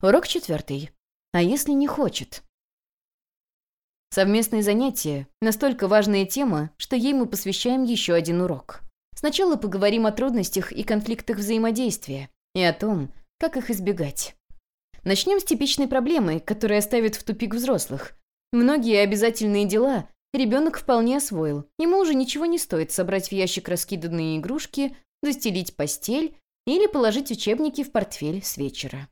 Урок четвертый. А если не хочет? Совместные занятия – настолько важная тема, что ей мы посвящаем еще один урок. Сначала поговорим о трудностях и конфликтах взаимодействия и о том, как их избегать. Начнем с типичной проблемы, которая ставит в тупик взрослых. Многие обязательные дела ребенок вполне освоил. Ему уже ничего не стоит собрать в ящик раскиданные игрушки, застелить постель или положить учебники в портфель с вечера.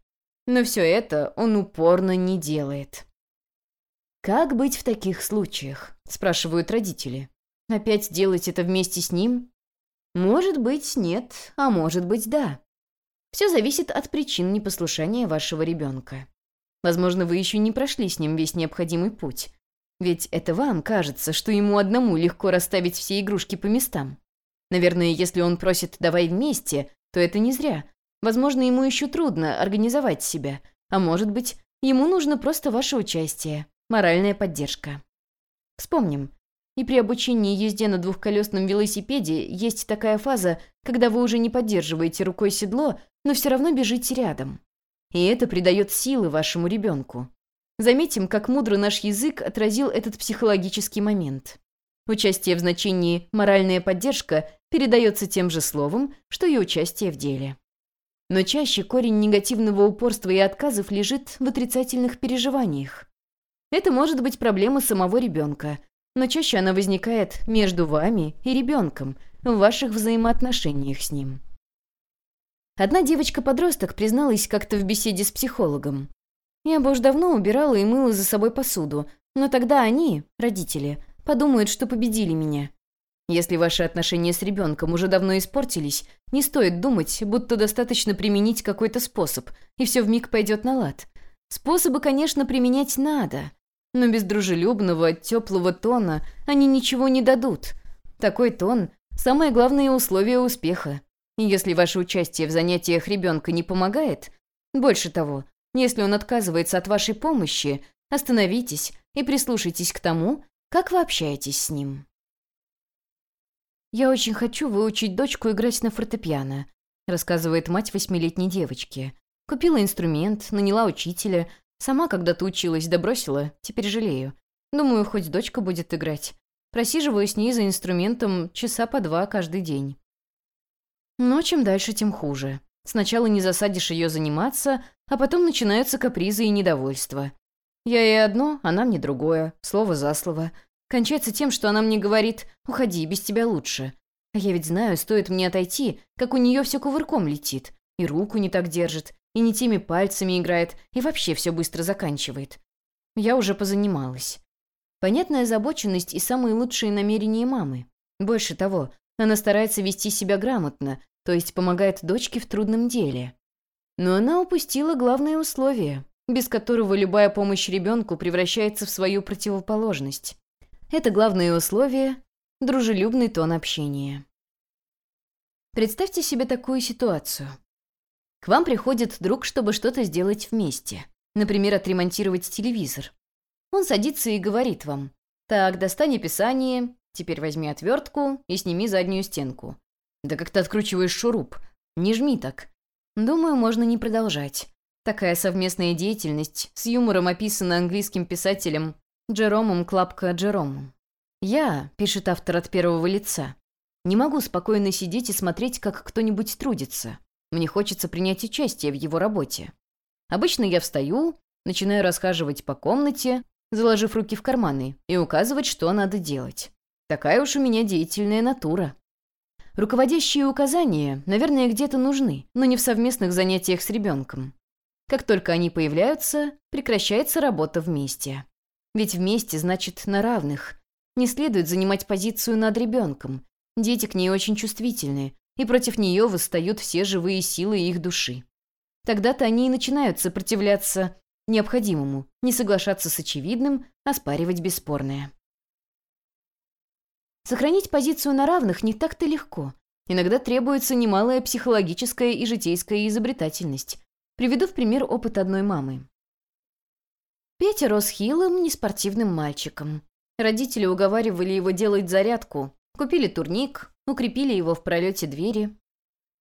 Но все это он упорно не делает. «Как быть в таких случаях?» – спрашивают родители. «Опять делать это вместе с ним?» «Может быть, нет, а может быть, да. Все зависит от причин непослушания вашего ребенка. Возможно, вы еще не прошли с ним весь необходимый путь. Ведь это вам кажется, что ему одному легко расставить все игрушки по местам. Наверное, если он просит «давай вместе», то это не зря. Возможно, ему еще трудно организовать себя. А может быть, ему нужно просто ваше участие, моральная поддержка. Вспомним. И при обучении езде на двухколесном велосипеде есть такая фаза, когда вы уже не поддерживаете рукой седло, но все равно бежите рядом. И это придает силы вашему ребенку. Заметим, как мудро наш язык отразил этот психологический момент. Участие в значении «моральная поддержка» передается тем же словом, что и участие в деле. Но чаще корень негативного упорства и отказов лежит в отрицательных переживаниях. Это может быть проблема самого ребенка, но чаще она возникает между вами и ребенком, в ваших взаимоотношениях с ним. Одна девочка-подросток призналась как-то в беседе с психологом. «Я бы уж давно убирала и мыла за собой посуду, но тогда они, родители, подумают, что победили меня. Если ваши отношения с ребенком уже давно испортились, не стоит думать, будто достаточно применить какой-то способ, и все вмиг пойдет на лад. Способы, конечно, применять надо, но без дружелюбного, теплого тона они ничего не дадут. Такой тон – самое главное условие успеха. И если ваше участие в занятиях ребенка не помогает, больше того, если он отказывается от вашей помощи, остановитесь и прислушайтесь к тому, как вы общаетесь с ним. «Я очень хочу выучить дочку играть на фортепиано», рассказывает мать восьмилетней девочки. Купила инструмент, наняла учителя. Сама когда-то училась, да теперь жалею. Думаю, хоть дочка будет играть. Просиживаю с ней за инструментом часа по два каждый день. Но чем дальше, тем хуже. Сначала не засадишь ее заниматься, а потом начинаются капризы и недовольство. Я ей одно, она мне другое, слово за слово. Кончается тем, что она мне говорит «Уходи, без тебя лучше». А я ведь знаю, стоит мне отойти, как у нее все кувырком летит. И руку не так держит, и не теми пальцами играет, и вообще все быстро заканчивает. Я уже позанималась. Понятная озабоченность и самые лучшие намерения мамы. Больше того, она старается вести себя грамотно, то есть помогает дочке в трудном деле. Но она упустила главное условие, без которого любая помощь ребенку превращается в свою противоположность. Это главное условие – дружелюбный тон общения. Представьте себе такую ситуацию. К вам приходит друг, чтобы что-то сделать вместе. Например, отремонтировать телевизор. Он садится и говорит вам. «Так, достань описание, теперь возьми отвертку и сними заднюю стенку». «Да как ты откручиваешь шуруп? Не жми так». Думаю, можно не продолжать. Такая совместная деятельность с юмором описана английским писателем Джеромом Клапка Джеромом. «Я», — пишет автор от первого лица, — «не могу спокойно сидеть и смотреть, как кто-нибудь трудится. Мне хочется принять участие в его работе. Обычно я встаю, начинаю расхаживать по комнате, заложив руки в карманы, и указывать, что надо делать. Такая уж у меня деятельная натура. Руководящие указания, наверное, где-то нужны, но не в совместных занятиях с ребенком. Как только они появляются, прекращается работа вместе. Ведь вместе значит на равных. Не следует занимать позицию над ребенком. Дети к ней очень чувствительны, и против нее восстают все живые силы их души. Тогда-то они и начинают сопротивляться необходимому, не соглашаться с очевидным, оспаривать бесспорное. Сохранить позицию на равных не так-то легко. Иногда требуется немалая психологическая и житейская изобретательность. Приведу в пример опыт одной мамы. Петя рос хилым, неспортивным мальчиком. Родители уговаривали его делать зарядку, купили турник, укрепили его в пролете двери.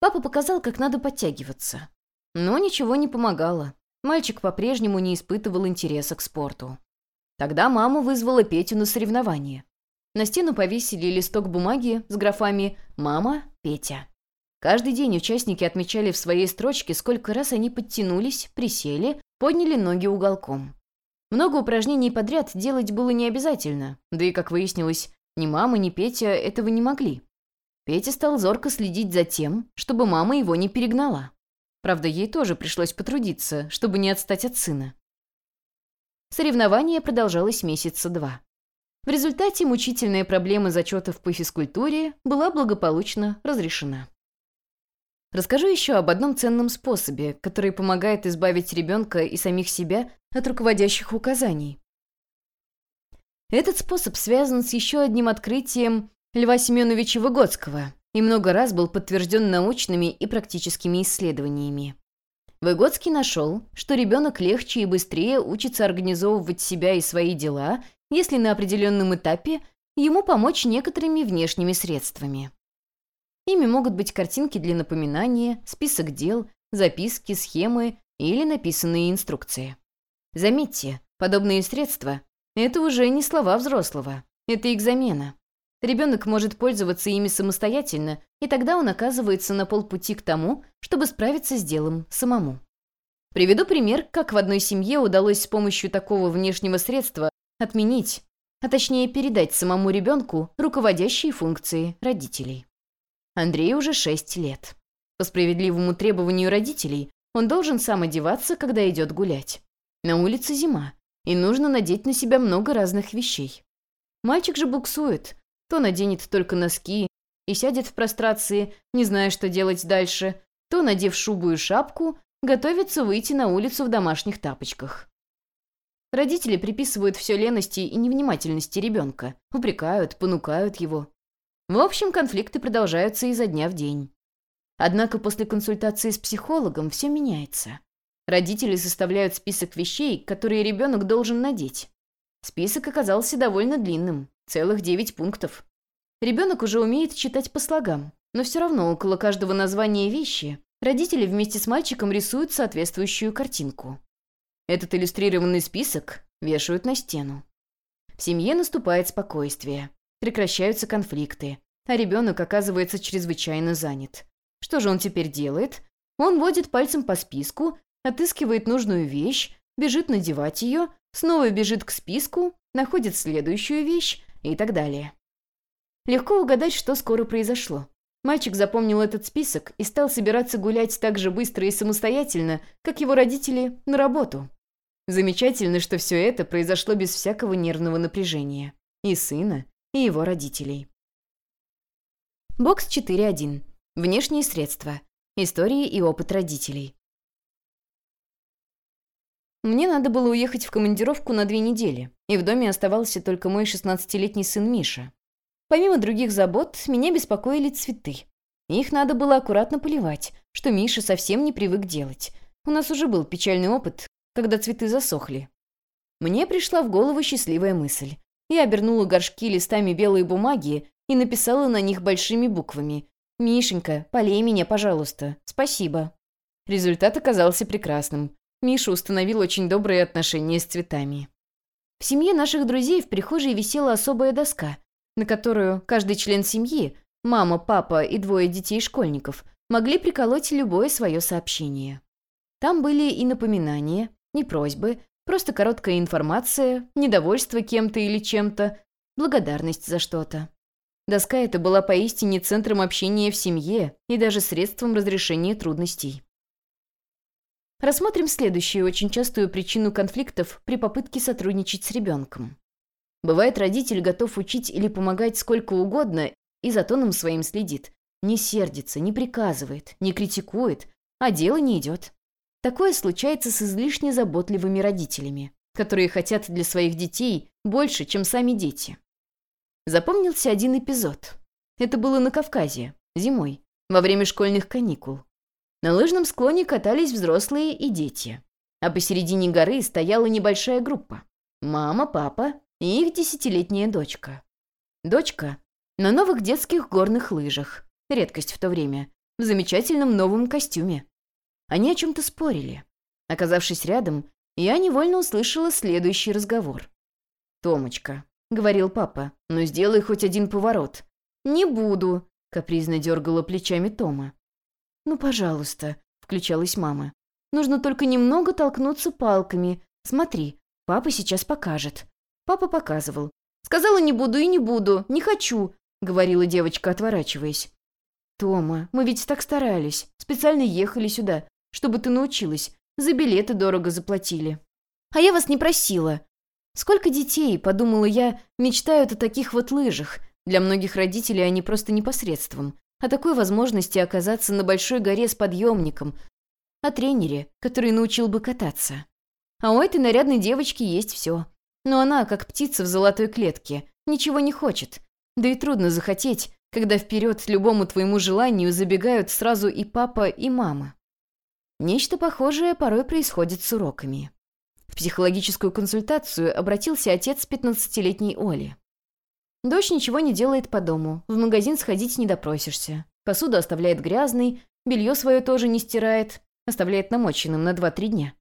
Папа показал, как надо подтягиваться. Но ничего не помогало. мальчик по-прежнему не испытывал интереса к спорту. Тогда мама вызвала Петю на соревнование. На стену повесили листок бумаги с графами «Мама», «Петя». Каждый день участники отмечали в своей строчке, сколько раз они подтянулись, присели, подняли ноги уголком. Много упражнений подряд делать было не обязательно, да и, как выяснилось, ни мама, ни Петя этого не могли. Петя стал зорко следить за тем, чтобы мама его не перегнала. Правда, ей тоже пришлось потрудиться, чтобы не отстать от сына. Соревнование продолжалось месяца два. В результате мучительная проблема зачетов по физкультуре была благополучно разрешена. Расскажу еще об одном ценном способе, который помогает избавить ребенка и самих себя от руководящих указаний. Этот способ связан с еще одним открытием Льва Семеновича Выгодского и много раз был подтвержден научными и практическими исследованиями. Выгодский нашел, что ребенок легче и быстрее учится организовывать себя и свои дела, если на определенном этапе ему помочь некоторыми внешними средствами. Ими могут быть картинки для напоминания, список дел, записки, схемы или написанные инструкции. Заметьте, подобные средства – это уже не слова взрослого, это их замена. Ребенок может пользоваться ими самостоятельно, и тогда он оказывается на полпути к тому, чтобы справиться с делом самому. Приведу пример, как в одной семье удалось с помощью такого внешнего средства отменить, а точнее передать самому ребенку руководящие функции родителей. Андрею уже 6 лет. По справедливому требованию родителей, он должен сам одеваться, когда идет гулять. На улице зима, и нужно надеть на себя много разных вещей. Мальчик же буксует, то наденет только носки и сядет в прострации, не зная, что делать дальше, то, надев шубу и шапку, готовится выйти на улицу в домашних тапочках. Родители приписывают все лености и невнимательности ребенка, упрекают, понукают его. В общем, конфликты продолжаются изо дня в день. Однако после консультации с психологом все меняется. Родители составляют список вещей, которые ребенок должен надеть. Список оказался довольно длинным, целых девять пунктов. Ребенок уже умеет читать по слогам, но все равно около каждого названия вещи родители вместе с мальчиком рисуют соответствующую картинку. Этот иллюстрированный список вешают на стену. В семье наступает спокойствие прекращаются конфликты, а ребенок оказывается чрезвычайно занят. Что же он теперь делает? Он водит пальцем по списку, отыскивает нужную вещь, бежит надевать ее, снова бежит к списку, находит следующую вещь и так далее. Легко угадать, что скоро произошло. Мальчик запомнил этот список и стал собираться гулять так же быстро и самостоятельно, как его родители на работу. Замечательно, что все это произошло без всякого нервного напряжения. И сына, и его родителей. Бокс 4.1. Внешние средства. Истории и опыт родителей. Мне надо было уехать в командировку на две недели, и в доме оставался только мой 16-летний сын Миша. Помимо других забот, меня беспокоили цветы. Их надо было аккуратно поливать, что Миша совсем не привык делать. У нас уже был печальный опыт, когда цветы засохли. Мне пришла в голову счастливая мысль. Я обернула горшки листами белой бумаги и написала на них большими буквами «Мишенька, полей меня, пожалуйста. Спасибо». Результат оказался прекрасным. Миша установил очень добрые отношения с цветами. В семье наших друзей в прихожей висела особая доска, на которую каждый член семьи, мама, папа и двое детей-школьников, могли приколоть любое свое сообщение. Там были и напоминания, и просьбы, Просто короткая информация, недовольство кем-то или чем-то, благодарность за что-то. Доска эта была поистине центром общения в семье и даже средством разрешения трудностей. Рассмотрим следующую очень частую причину конфликтов при попытке сотрудничать с ребенком. Бывает, родитель готов учить или помогать сколько угодно и за тоном своим следит. Не сердится, не приказывает, не критикует, а дело не идет. Такое случается с излишне заботливыми родителями, которые хотят для своих детей больше, чем сами дети. Запомнился один эпизод. Это было на Кавказе, зимой, во время школьных каникул. На лыжном склоне катались взрослые и дети. А посередине горы стояла небольшая группа. Мама, папа и их десятилетняя дочка. Дочка на новых детских горных лыжах, редкость в то время, в замечательном новом костюме. Они о чем-то спорили. Оказавшись рядом, я невольно услышала следующий разговор. «Томочка», — говорил папа, — «ну сделай хоть один поворот». «Не буду», — капризно дергала плечами Тома. «Ну, пожалуйста», — включалась мама. «Нужно только немного толкнуться палками. Смотри, папа сейчас покажет». Папа показывал. «Сказала, не буду и не буду, не хочу», — говорила девочка, отворачиваясь. «Тома, мы ведь так старались, специально ехали сюда, чтобы ты научилась, за билеты дорого заплатили». «А я вас не просила». «Сколько детей, — подумала я, — мечтают о таких вот лыжах. Для многих родителей они просто непосредством. О такой возможности оказаться на большой горе с подъемником. О тренере, который научил бы кататься. А у этой нарядной девочки есть все. Но она, как птица в золотой клетке, ничего не хочет. Да и трудно захотеть, когда вперед любому твоему желанию забегают сразу и папа, и мама. Нечто похожее порой происходит с уроками. В психологическую консультацию обратился отец 15-летней Оли. Дочь ничего не делает по дому, в магазин сходить не допросишься. Посуду оставляет грязной, белье свое тоже не стирает, оставляет намоченным на 2-3 дня.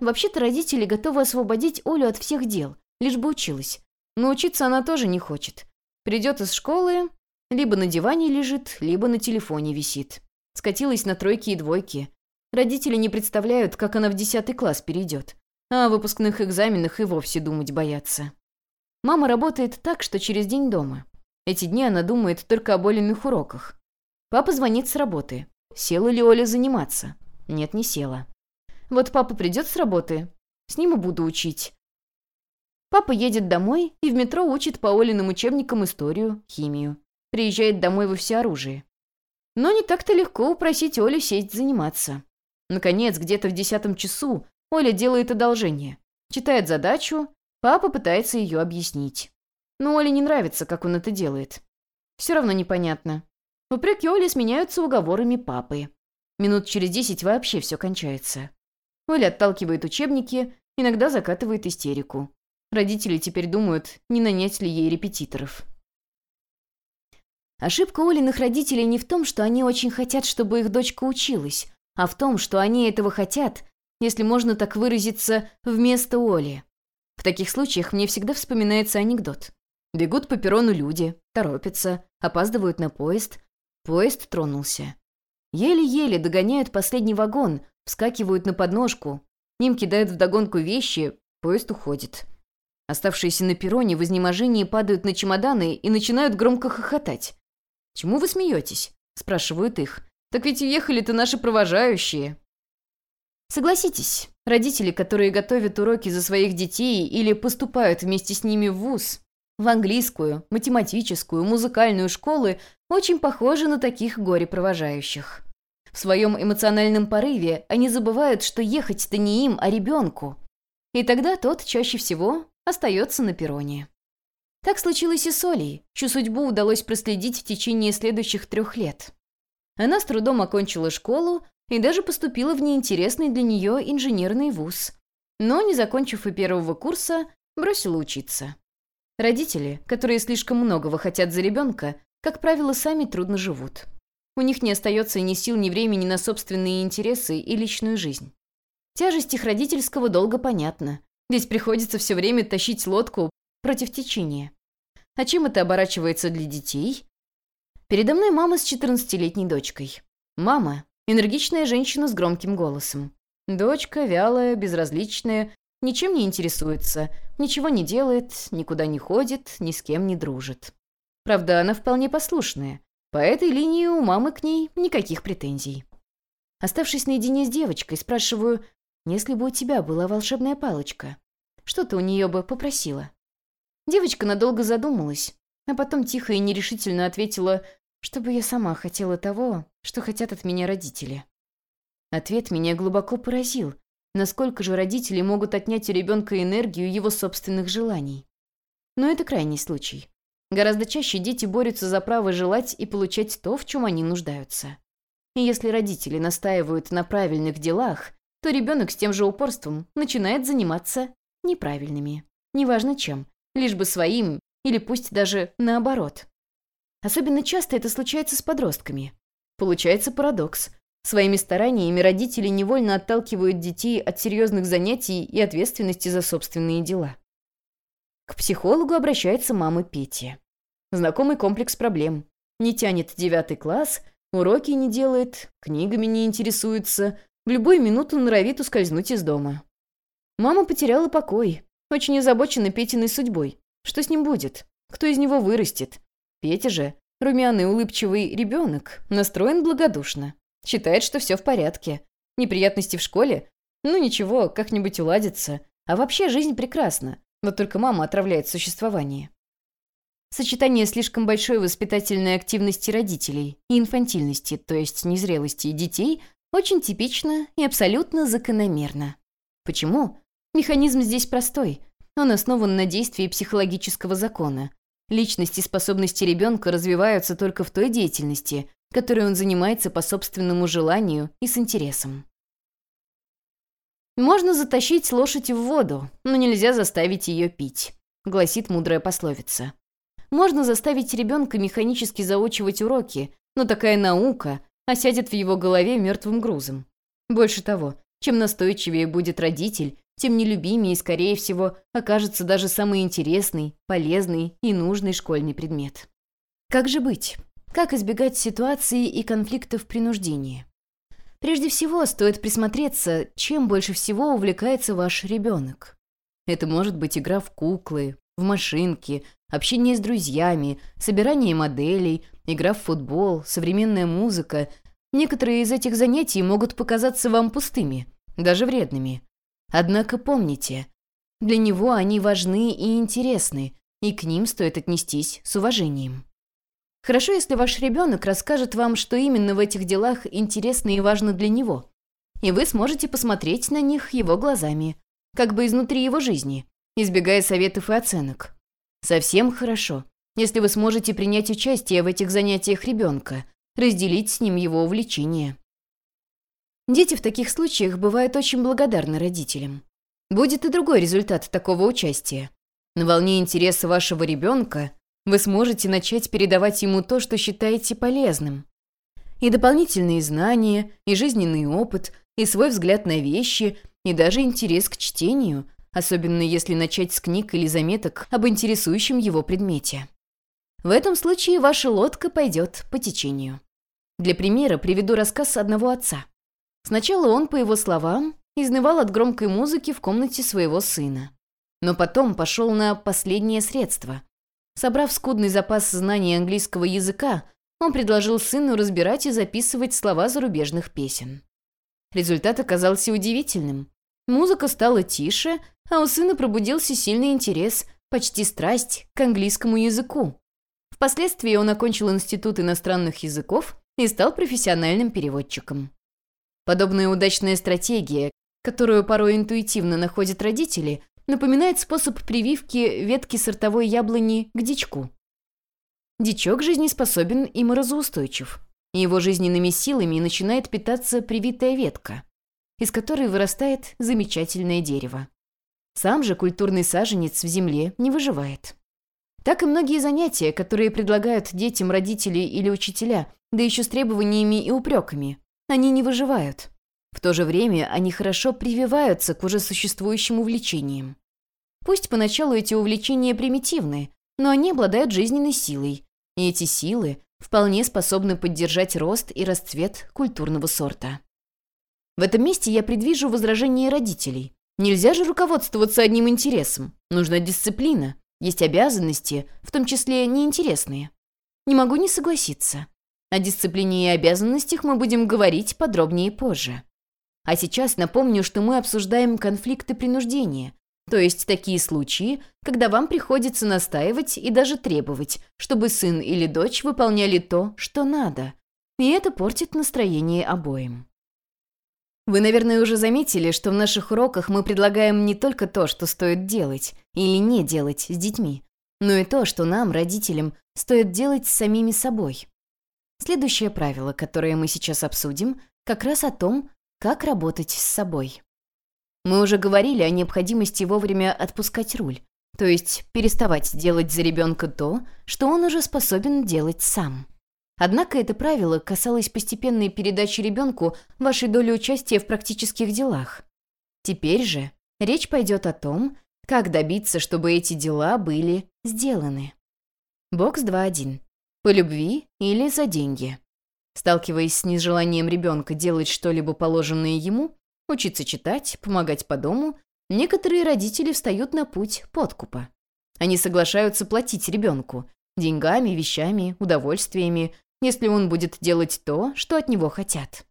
Вообще-то родители готовы освободить Олю от всех дел, лишь бы училась. Но учиться она тоже не хочет. Придет из школы, либо на диване лежит, либо на телефоне висит. Скатилась на тройки и двойки. Родители не представляют, как она в десятый класс перейдет. А о выпускных экзаменах и вовсе думать боятся. Мама работает так, что через день дома. Эти дни она думает только о боленных уроках. Папа звонит с работы. Села ли Оля заниматься? Нет, не села. Вот папа придет с работы. С ним и буду учить. Папа едет домой и в метро учит по Олиным учебникам историю, химию приезжает домой во всеоружии. Но не так-то легко упросить Олю сесть заниматься. Наконец, где-то в десятом часу Оля делает одолжение. Читает задачу, папа пытается ее объяснить. Но Оле не нравится, как он это делает. Все равно непонятно. Упреки Оли сменяются уговорами папы. Минут через десять вообще все кончается. Оля отталкивает учебники, иногда закатывает истерику. Родители теперь думают, не нанять ли ей репетиторов. Ошибка Олиных родителей не в том, что они очень хотят, чтобы их дочка училась, а в том, что они этого хотят, если можно так выразиться, вместо Оли. В таких случаях мне всегда вспоминается анекдот. Бегут по перрону люди, торопятся, опаздывают на поезд. Поезд тронулся. Еле-еле догоняют последний вагон, вскакивают на подножку. Им кидают вдогонку вещи, поезд уходит. Оставшиеся на перроне в изнеможении падают на чемоданы и начинают громко хохотать. «Чему вы смеетесь?» – спрашивают их. «Так ведь уехали-то наши провожающие». Согласитесь, родители, которые готовят уроки за своих детей или поступают вместе с ними в ВУЗ, в английскую, математическую, музыкальную школы, очень похожи на таких горе-провожающих. В своем эмоциональном порыве они забывают, что ехать-то не им, а ребенку. И тогда тот чаще всего остается на перроне. Так случилось и с Олей, чью судьбу удалось проследить в течение следующих трех лет. Она с трудом окончила школу и даже поступила в неинтересный для нее инженерный вуз. Но, не закончив и первого курса, бросила учиться. Родители, которые слишком многого хотят за ребенка, как правило, сами трудно живут. У них не остается ни сил, ни времени на собственные интересы и личную жизнь. Тяжесть их родительского долга понятна. Здесь приходится все время тащить лодку против течения. А чем это оборачивается для детей? Передо мной мама с 14-летней дочкой. Мама – энергичная женщина с громким голосом. Дочка вялая, безразличная, ничем не интересуется, ничего не делает, никуда не ходит, ни с кем не дружит. Правда, она вполне послушная. По этой линии у мамы к ней никаких претензий. Оставшись наедине с девочкой, спрашиваю, если бы у тебя была волшебная палочка, что ты у нее бы попросила? Девочка надолго задумалась, а потом тихо и нерешительно ответила, чтобы я сама хотела того, что хотят от меня родители. Ответ меня глубоко поразил. Насколько же родители могут отнять у ребенка энергию его собственных желаний? Но это крайний случай. Гораздо чаще дети борются за право желать и получать то, в чем они нуждаются. И если родители настаивают на правильных делах, то ребенок с тем же упорством начинает заниматься неправильными. Неважно чем, лишь бы своим, или пусть даже наоборот. Особенно часто это случается с подростками. Получается парадокс. Своими стараниями родители невольно отталкивают детей от серьезных занятий и ответственности за собственные дела. К психологу обращается мама Пети. Знакомый комплекс проблем. Не тянет девятый класс, уроки не делает, книгами не интересуется, в любую минуту норовит ускользнуть из дома. Мама потеряла покой, очень озабочена Петиной судьбой. Что с ним будет? Кто из него вырастет? Петя же, румяный улыбчивый ребенок, настроен благодушно. Считает, что все в порядке. Неприятности в школе? Ну ничего, как-нибудь уладится. А вообще жизнь прекрасна. Вот только мама отравляет существование. Сочетание слишком большой воспитательной активности родителей и инфантильности, то есть незрелости детей, очень типично и абсолютно закономерно. Почему? Механизм здесь простой. Он основан на действии психологического закона. Личность и способности ребенка развиваются только в той деятельности, которой он занимается по собственному желанию и с интересом. «Можно затащить лошадь в воду, но нельзя заставить ее пить», — гласит мудрая пословица. Можно заставить ребенка механически заучивать уроки, но такая наука осядет в его голове мертвым грузом. Больше того, чем настойчивее будет родитель, тем нелюбимее и, скорее всего, окажется даже самый интересный, полезный и нужный школьный предмет. Как же быть? Как избегать ситуации и конфликтов принуждения? Прежде всего, стоит присмотреться, чем больше всего увлекается ваш ребенок. Это может быть игра в куклы, в машинки, общение с друзьями, собирание моделей, игра в футбол, современная музыка. Некоторые из этих занятий могут показаться вам пустыми, даже вредными. Однако помните, для него они важны и интересны, и к ним стоит отнестись с уважением. Хорошо, если ваш ребенок расскажет вам, что именно в этих делах интересно и важно для него, и вы сможете посмотреть на них его глазами, как бы изнутри его жизни, избегая советов и оценок. Совсем хорошо, если вы сможете принять участие в этих занятиях ребенка, разделить с ним его увлечения. Дети в таких случаях бывают очень благодарны родителям. Будет и другой результат такого участия. На волне интереса вашего ребенка вы сможете начать передавать ему то, что считаете полезным. И дополнительные знания, и жизненный опыт, и свой взгляд на вещи, и даже интерес к чтению, особенно если начать с книг или заметок об интересующем его предмете. В этом случае ваша лодка пойдет по течению. Для примера приведу рассказ одного отца. Сначала он, по его словам, изнывал от громкой музыки в комнате своего сына. Но потом пошел на последнее средство Собрав скудный запас знаний английского языка, он предложил сыну разбирать и записывать слова зарубежных песен. Результат оказался удивительным. Музыка стала тише, а у сына пробудился сильный интерес, почти страсть к английскому языку. Впоследствии он окончил Институт иностранных языков и стал профессиональным переводчиком. Подобная удачная стратегия, которую порой интуитивно находят родители, напоминает способ прививки ветки сортовой яблони к дичку. Дичок жизнеспособен и морозоустойчив. И его жизненными силами начинает питаться привитая ветка, из которой вырастает замечательное дерево. Сам же культурный саженец в земле не выживает. Так и многие занятия, которые предлагают детям родители или учителя, да еще с требованиями и упреками, они не выживают. В то же время они хорошо прививаются к уже существующим увлечениям. Пусть поначалу эти увлечения примитивны, но они обладают жизненной силой, и эти силы вполне способны поддержать рост и расцвет культурного сорта. В этом месте я предвижу возражение родителей. Нельзя же руководствоваться одним интересом. Нужна дисциплина. Есть обязанности, в том числе неинтересные. Не могу не согласиться. О дисциплине и обязанностях мы будем говорить подробнее позже. А сейчас напомню, что мы обсуждаем конфликты принуждения, то есть такие случаи, когда вам приходится настаивать и даже требовать, чтобы сын или дочь выполняли то, что надо. И это портит настроение обоим. Вы, наверное, уже заметили, что в наших уроках мы предлагаем не только то, что стоит делать или не делать с детьми, но и то, что нам, родителям, стоит делать с самими собой. Следующее правило, которое мы сейчас обсудим, как раз о том, как работать с собой? Мы уже говорили о необходимости вовремя отпускать руль, то есть переставать делать за ребенка то, что он уже способен делать сам. Однако это правило касалось постепенной передачи ребенку вашей доли участия в практических делах. Теперь же речь пойдет о том, как добиться, чтобы эти дела были сделаны. Бокс 2.1. По любви или за деньги. Сталкиваясь с нежеланием ребенка делать что-либо положенное ему, учиться читать, помогать по дому, некоторые родители встают на путь подкупа. Они соглашаются платить ребенку деньгами, вещами, удовольствиями, если он будет делать то, что от него хотят.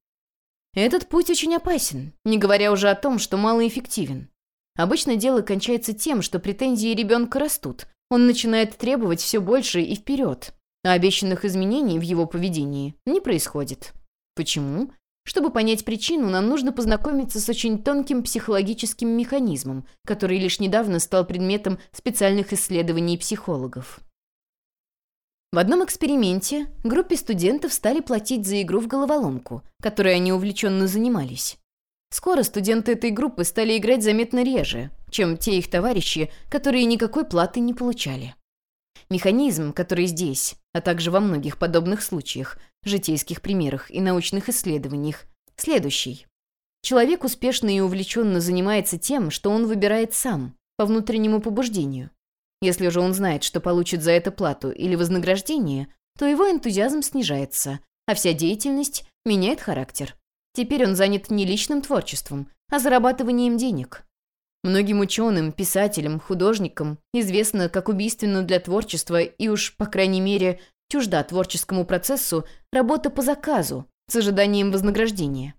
Этот путь очень опасен, не говоря уже о том, что малоэффективен. Обычно дело кончается тем, что претензии ребенка растут, он начинает требовать все больше и вперед, а обещанных изменений в его поведении не происходит. Почему? Чтобы понять причину, нам нужно познакомиться с очень тонким психологическим механизмом, который лишь недавно стал предметом специальных исследований психологов. В одном эксперименте группе студентов стали платить за игру в головоломку, которой они увлеченно занимались. Скоро студенты этой группы стали играть заметно реже, чем те их товарищи, которые никакой платы не получали. Механизм, который здесь, а также во многих подобных случаях, житейских примерах и научных исследованиях, следующий. Человек успешно и увлеченно занимается тем, что он выбирает сам, по внутреннему побуждению. Если же он знает, что получит за это плату или вознаграждение, то его энтузиазм снижается, а вся деятельность меняет характер. Теперь он занят не личным творчеством, а зарабатыванием денег. Многим ученым, писателям, художникам известно, как убийственно для творчества и уж, по крайней мере, чужда творческому процессу работа по заказу с ожиданием вознаграждения.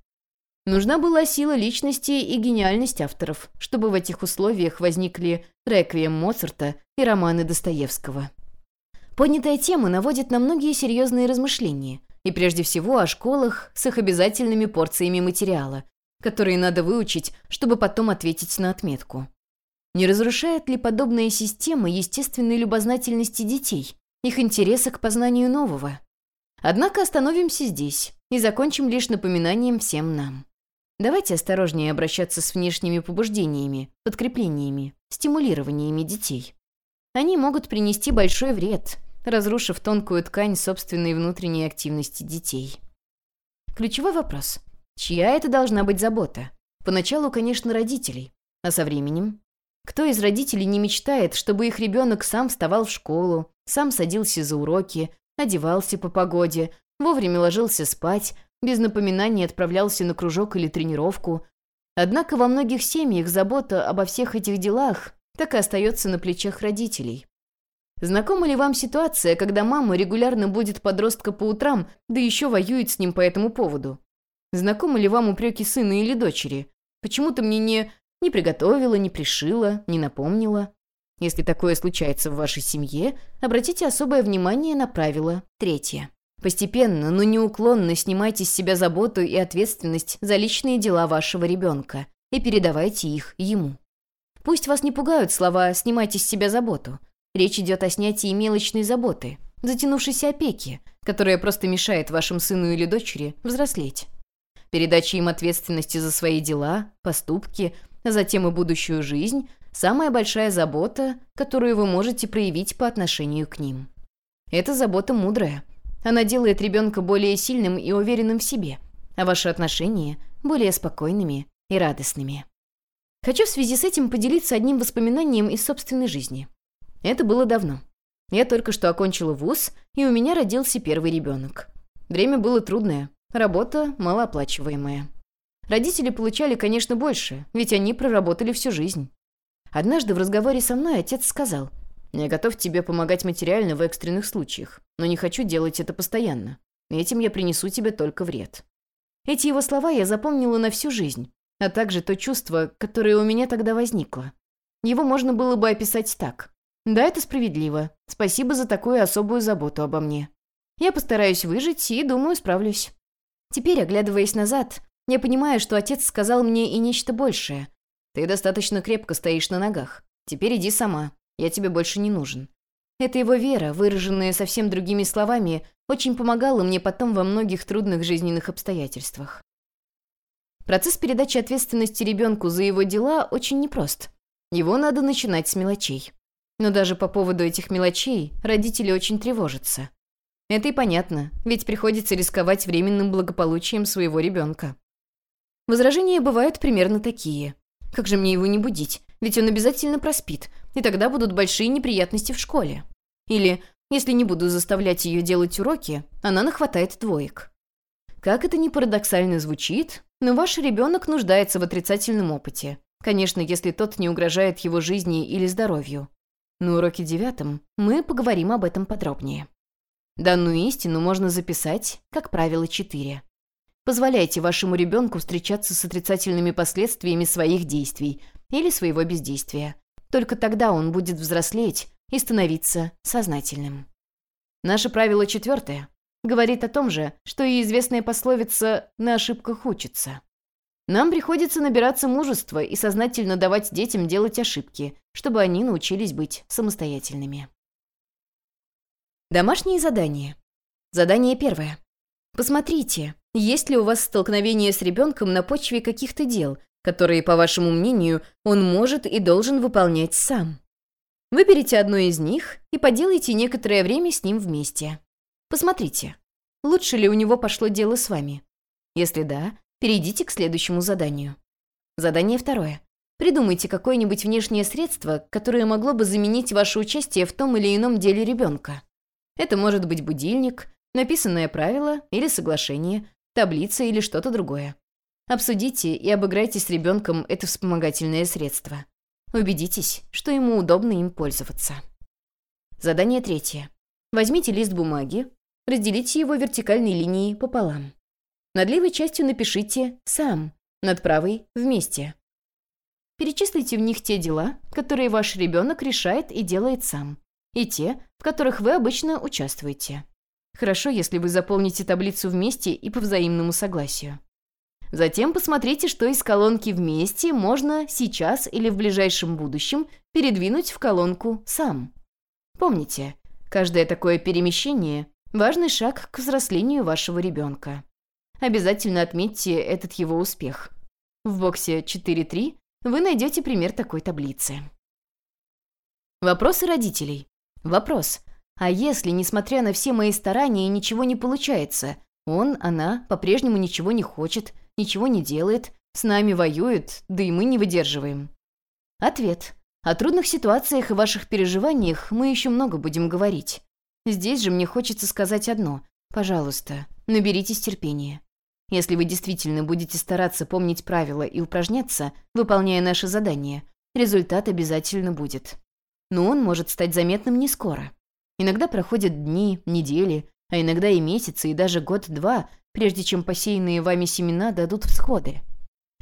Нужна была сила личности и гениальность авторов, чтобы в этих условиях возникли «Реквием» Моцарта и романы Достоевского. Поднятая тема наводит на многие серьезные размышления, и прежде всего о школах с их обязательными порциями материала, которые надо выучить, чтобы потом ответить на отметку. Не разрушает ли подобная система естественной любознательности детей, их интереса к познанию нового? Однако остановимся здесь и закончим лишь напоминанием всем нам. Давайте осторожнее обращаться с внешними побуждениями, подкреплениями, стимулированиями детей. Они могут принести большой вред, разрушив тонкую ткань собственной внутренней активности детей. Ключевой вопрос. Чья это должна быть забота? Поначалу, конечно, родителей. А со временем? Кто из родителей не мечтает, чтобы их ребенок сам вставал в школу, сам садился за уроки, одевался по погоде, вовремя ложился спать, без напоминаний отправлялся на кружок или тренировку. Однако во многих семьях забота обо всех этих делах так и остается на плечах родителей. Знакома ли вам ситуация, когда мама регулярно будет подростка по утрам, да еще воюет с ним по этому поводу? Знакомы ли вам упреки сына или дочери? Почему ты мне не... не приготовила, не пришила, не напомнила? Если такое случается в вашей семье, обратите особое внимание на правило третье. Постепенно, но неуклонно снимайте с себя заботу и ответственность за личные дела вашего ребенка и передавайте их ему. Пусть вас не пугают слова «снимайте с себя заботу». Речь идет о снятии мелочной заботы, затянувшейся опеки, которая просто мешает вашему сыну или дочери взрослеть. Передача им ответственности за свои дела, поступки, а затем и будущую жизнь – самая большая забота, которую вы можете проявить по отношению к ним. Эта забота мудрая – она делает ребенка более сильным и уверенным в себе, а ваши отношения – более спокойными и радостными. Хочу в связи с этим поделиться одним воспоминанием из собственной жизни. Это было давно. Я только что окончила вуз, и у меня родился первый ребенок. Время было трудное, работа малооплачиваемая. Родители получали, конечно, больше, ведь они проработали всю жизнь. Однажды в разговоре со мной отец сказал – я готов тебе помогать материально в экстренных случаях, но не хочу делать это постоянно. Этим я принесу тебе только вред». Эти его слова я запомнила на всю жизнь, а также то чувство, которое у меня тогда возникло. Его можно было бы описать так. «Да, это справедливо. Спасибо за такую особую заботу обо мне. Я постараюсь выжить и, думаю, справлюсь». Теперь, оглядываясь назад, я понимаю, что отец сказал мне и нечто большее. «Ты достаточно крепко стоишь на ногах. Теперь иди сама. Я тебе больше не нужен». Эта его вера, выраженная совсем другими словами, очень помогала мне потом во многих трудных жизненных обстоятельствах. Процесс передачи ответственности ребенку за его дела очень непрост. Его надо начинать с мелочей. Но даже по поводу этих мелочей родители очень тревожатся. Это и понятно, ведь приходится рисковать временным благополучием своего ребенка. Возражения бывают примерно такие. Как же мне его не будить? Ведь он обязательно проспит, и тогда будут большие неприятности в школе. Или, если не буду заставлять ее делать уроки, она нахватает двоек. Как это ни парадоксально звучит, но ваш ребенок нуждается в отрицательном опыте. Конечно, если тот не угрожает его жизни или здоровью. На уроке девятом мы поговорим об этом подробнее. Данную истину можно записать, как правило, 4. Позволяйте вашему ребенку встречаться с отрицательными последствиями своих действий или своего бездействия. Только тогда он будет взрослеть и становиться сознательным. Наше правило четвертое говорит о том же, что и известная пословица «на ошибках учится». Нам приходится набираться мужества и сознательно давать детям делать ошибки, чтобы они научились быть самостоятельными. Домашние задания. Задание первое. Посмотрите, есть ли у вас столкновение с ребенком на почве каких-то дел, которые, по вашему мнению, он может и должен выполнять сам. Выберите одно из них и поделайте некоторое время с ним вместе. Посмотрите, лучше ли у него пошло дело с вами. Если да, перейдите к следующему заданию. Задание второе. Придумайте какое-нибудь внешнее средство, которое могло бы заменить ваше участие в том или ином деле ребенка. Это может быть будильник, написанное правило или соглашение, таблица или что-то другое. Обсудите и обыграйте с ребенком это вспомогательное средство. Убедитесь, что ему удобно им пользоваться. Задание третье. Возьмите лист бумаги, разделите его вертикальной линией пополам. Над левой частью напишите «сам», над правой «вместе». Перечислите в них те дела, которые ваш ребенок решает и делает сам и те, в которых вы обычно участвуете. Хорошо, если вы заполните таблицу вместе и по взаимному согласию. Затем посмотрите, что из колонки «Вместе» можно сейчас или в ближайшем будущем передвинуть в колонку «Сам». Помните, каждое такое перемещение – важный шаг к взрослению вашего ребенка. Обязательно отметьте этот его успех. В боксе 4.3 вы найдете пример такой таблицы. Вопросы родителей. Вопрос. А если, несмотря на все мои старания, ничего не получается? Он, она по-прежнему ничего не хочет, ничего не делает, с нами воюет, да и мы не выдерживаем. Ответ. О трудных ситуациях и ваших переживаниях мы еще много будем говорить. Здесь же мне хочется сказать одно. Пожалуйста, наберитесь терпения. Если вы действительно будете стараться помнить правила и упражняться, выполняя наши задания, результат обязательно будет но он может стать заметным не скоро. Иногда проходят дни, недели, а иногда и месяцы, и даже год-два, прежде чем посеянные вами семена дадут всходы.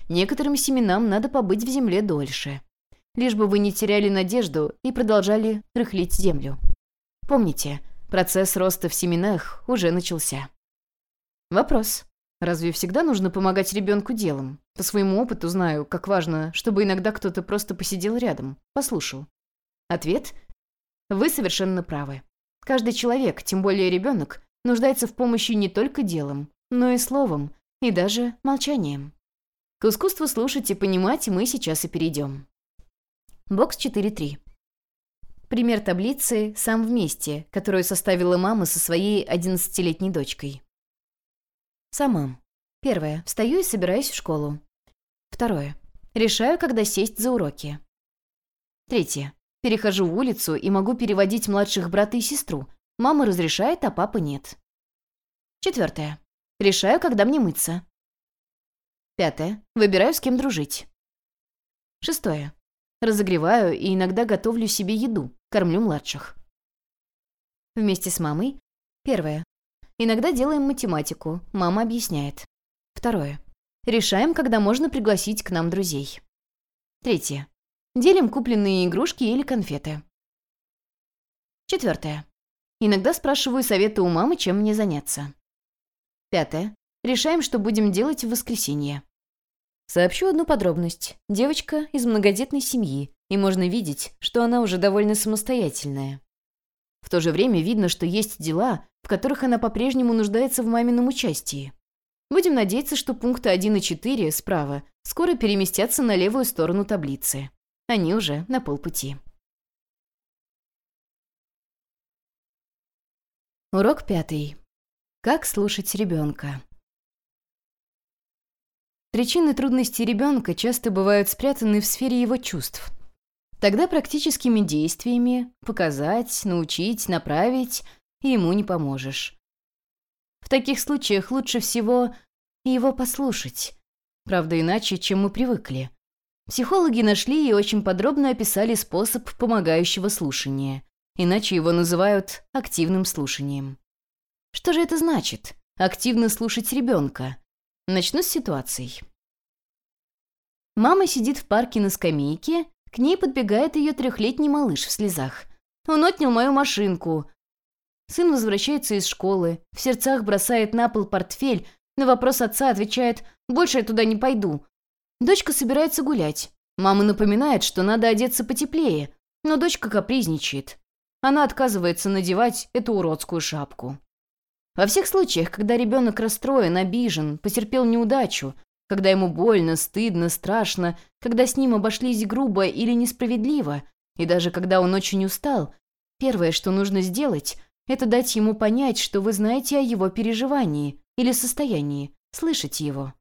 Некоторым семенам надо побыть в земле дольше. Лишь бы вы не теряли надежду и продолжали рыхлить землю. Помните, процесс роста в семенах уже начался. Вопрос. Разве всегда нужно помогать ребенку делом? По своему опыту знаю, как важно, чтобы иногда кто-то просто посидел рядом, послушал. Ответ – вы совершенно правы. Каждый человек, тем более ребенок, нуждается в помощи не только делом, но и словом, и даже молчанием. К искусству слушать и понимать мы сейчас и перейдем. Бокс 4.3. Пример таблицы «Сам вместе», которую составила мама со своей 11-летней дочкой. Сама. Первое. Встаю и собираюсь в школу. Второе. Решаю, когда сесть за уроки. Третье. Перехожу улицу и могу переводить младших брата и сестру. Мама разрешает, а папа нет. Четвертое. Решаю, когда мне мыться. Пятое. Выбираю, с кем дружить. Шестое. Разогреваю и иногда готовлю себе еду, кормлю младших. Вместе с мамой. Первое. Иногда делаем математику, мама объясняет. Второе. Решаем, когда можно пригласить к нам друзей. Третье. Делим купленные игрушки или конфеты. Четвертое. Иногда спрашиваю советы у мамы, чем мне заняться. Пятое. Решаем, что будем делать в воскресенье. Сообщу одну подробность. Девочка из многодетной семьи, и можно видеть, что она уже довольно самостоятельная. В то же время видно, что есть дела, в которых она по-прежнему нуждается в мамином участии. Будем надеяться, что пункты 1 и 4 справа скоро переместятся на левую сторону таблицы. Они уже на полпути. Урок пятый. Как слушать ребенка. Причины трудностей ребенка часто бывают спрятаны в сфере его чувств. Тогда практическими действиями показать, научить, направить ему не поможешь. В таких случаях лучше всего его послушать. Правда, иначе, чем мы привыкли. Психологи нашли и очень подробно описали способ помогающего слушания. Иначе его называют активным слушанием. Что же это значит? Активно слушать ребенка. Начну с ситуаций. Мама сидит в парке на скамейке, к ней подбегает ее трехлетний малыш в слезах. Он отнял мою машинку. Сын возвращается из школы, в сердцах бросает на пол портфель, на вопрос отца отвечает «Больше я туда не пойду». Дочка собирается гулять. Мама напоминает, что надо одеться потеплее, но дочка капризничает. Она отказывается надевать эту уродскую шапку. Во всех случаях, когда ребенок расстроен, обижен, потерпел неудачу, когда ему больно, стыдно, страшно, когда с ним обошлись грубо или несправедливо, и даже когда он очень устал, первое, что нужно сделать, это дать ему понять, что вы знаете о его переживании или состоянии, слышать его.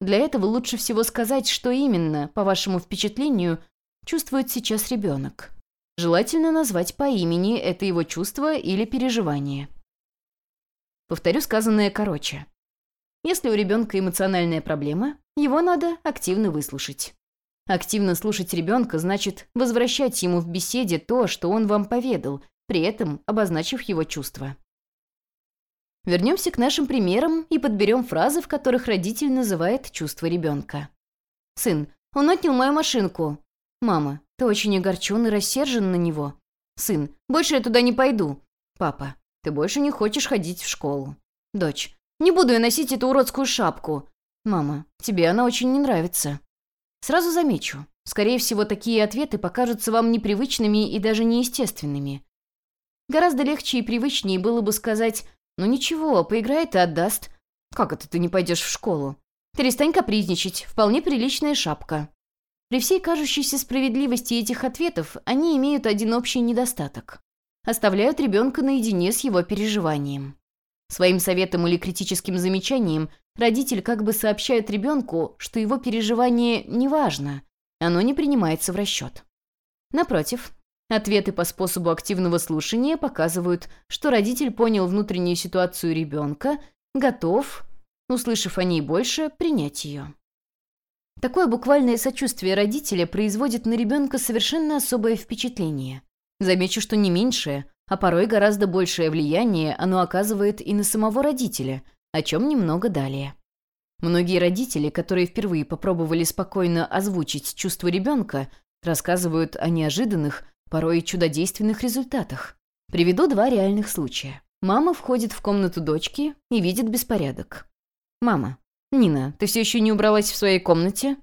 Для этого лучше всего сказать, что именно, по вашему впечатлению, чувствует сейчас ребенок. Желательно назвать по имени это его чувство или переживание. Повторю сказанное короче. Если у ребенка эмоциональная проблема, его надо активно выслушать. Активно слушать ребенка значит возвращать ему в беседе то, что он вам поведал, при этом обозначив его чувства. Вернемся к нашим примерам и подберем фразы, в которых родитель называет чувство ребенка. «Сын, он отнял мою машинку». «Мама, ты очень огорчен и рассержен на него. Сын, больше я туда не пойду. Папа, ты больше не хочешь ходить в школу. Дочь, не буду я носить эту уродскую шапку. Мама, тебе она очень не нравится. Сразу замечу, скорее всего, такие ответы покажутся вам непривычными и даже неестественными. Гораздо легче и привычнее было бы сказать «Ну ничего, поиграет и отдаст». «Как это ты не пойдешь в школу?» «Перестань капризничать, вполне приличная шапка». При всей кажущейся справедливости этих ответов они имеют один общий недостаток. Оставляют ребенка наедине с его переживанием. Своим советом или критическим замечанием родитель как бы сообщает ребенку, что его переживание не важно, оно не принимается в расчет. Напротив, ответы по способу активного слушания показывают, что родитель понял внутреннюю ситуацию ребенка, готов, услышав о ней больше, принять ее. Такое буквальное сочувствие родителя производит на ребенка совершенно особое впечатление. Замечу, что не меньшее, а порой гораздо большее влияние оно оказывает и на самого родителя, о чем немного далее. Многие родители, которые впервые попробовали спокойно озвучить чувство ребенка, рассказывают о неожиданных, порой чудодейственных результатах. Приведу два реальных случая. Мама входит в комнату дочки и видит беспорядок. «Мама, «Нина, ты все еще не убралась в своей комнате?»